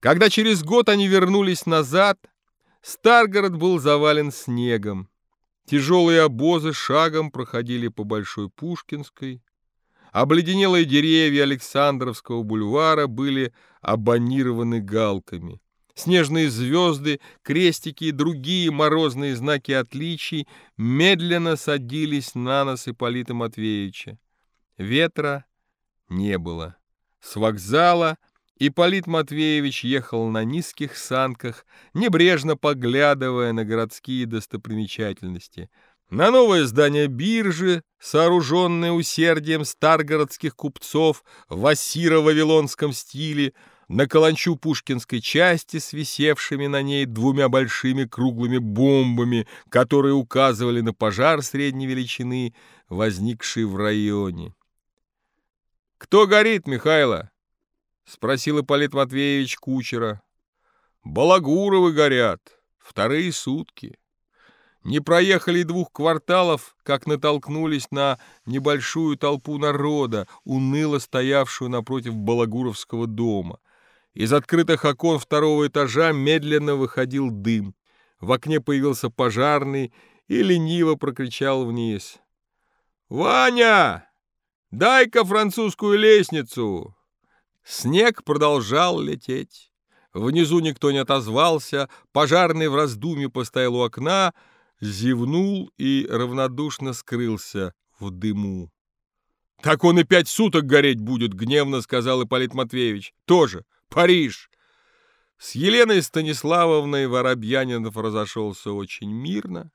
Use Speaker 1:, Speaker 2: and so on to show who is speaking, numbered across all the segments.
Speaker 1: Когда через год они вернулись назад, Старгород был завален снегом. Тяжелые обозы шагом проходили по Большой Пушкинской. Обледенелые деревья Александровского бульвара были абонированы галками. Снежные звезды, крестики и другие морозные знаки отличий медленно садились на нос Ипполита Матвеевича. Ветра не было. С вокзала Ипполит Матвеевич ехал на низких санках, небрежно поглядывая на городские достопримечательности. На новое здание биржи, сооруженное усердием старгородских купцов в ассиро-вавилонском стиле, на каланчу пушкинской части с висевшими на ней двумя большими круглыми бомбами, которые указывали на пожар средней величины, возникший в районе. «Кто горит, Михайло?» — спросил Ипполит Матвеевич кучера. «Балагуровы горят. Вторые сутки». Не проехали двух кварталов, как натолкнулись на небольшую толпу народа, уныло стоявшую напротив Балагуровского дома. Из открытых окон второго этажа медленно выходил дым. В окне появился пожарный и лениво прокричал вниз. «Ваня, дай-ка французскую лестницу!» Снег продолжал лететь. Внизу никто не отозвался, пожарный в раздумье постоял у окна, зевнул и равнодушно скрылся в дыму. — Так он и пять суток гореть будет, — гневно сказал Ипполит Матвеевич. — Тоже. Париж. С Еленой Станиславовной Воробьянинов разошелся очень мирно.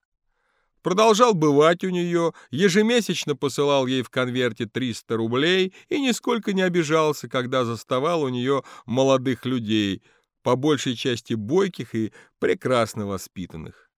Speaker 1: Продолжал бывать у нее, ежемесячно посылал ей в конверте 300 рублей и нисколько не обижался, когда заставал у нее молодых людей, по большей части бойких и прекрасно воспитанных.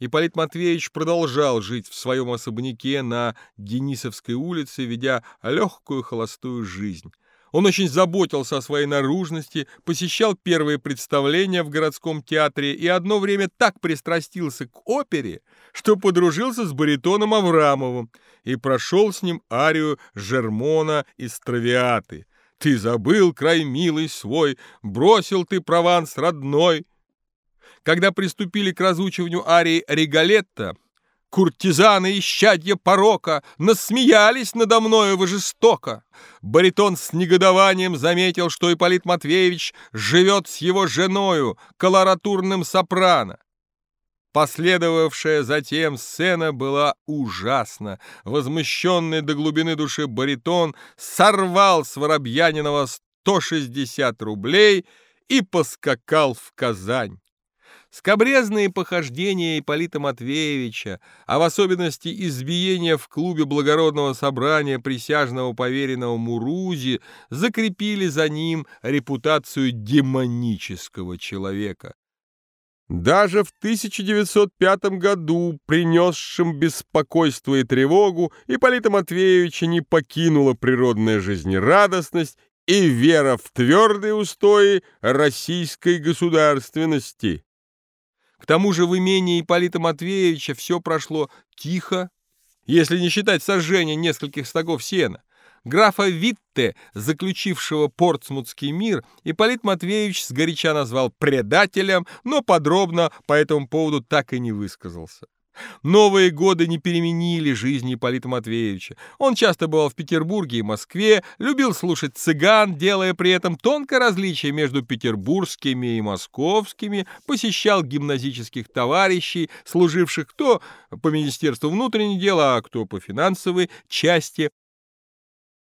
Speaker 1: Ипполит Матвеевич продолжал жить в своем особняке на Денисовской улице, ведя легкую холостую жизнь. Он очень заботился о своей наружности, посещал первые представления в городском театре и одно время так пристрастился к опере, что подружился с баритоном Аврамовым и прошел с ним арию Жермона из Травиаты. «Ты забыл край милый свой, бросил ты Прованс родной». Когда приступили к разучиванию арии Ригалетта, Куртизаны, исчадья порока, Насмеялись надо мною вы жестоко. Баритон с негодованием заметил, что Ипполит Матвеевич живет с его женою, колоратурным сопрано. Последовавшая затем сцена была ужасна. Возмущенный до глубины души баритон сорвал с Воробьянинова 160 рублей и поскакал в Казань. Скобрезные похождения Ипполита Матвеевича, а в особенности избиение в клубе благородного собрания присяжного поверенного Мурузи, закрепили за ним репутацию демонического человека. Даже в 1905 году, принесшим беспокойство и тревогу, Ипполита Матвеевича не покинула природная жизнерадостность и вера в твердые устои российской государственности. К тому же в имении Ипполита Матвеевича все прошло тихо, если не считать сожжения нескольких стогов сена. Графа Витте, заключившего Портсмутский мир, Ипполит Матвеевич сгоряча назвал предателем, но подробно по этому поводу так и не высказался. Новые годы не переменили жизни Ипполита Матвеевича. Он часто бывал в Петербурге и Москве, любил слушать цыган, делая при этом тонкое различие между петербургскими и московскими, посещал гимназических товарищей, служивших кто по Министерству внутренних дел, а кто по финансовой части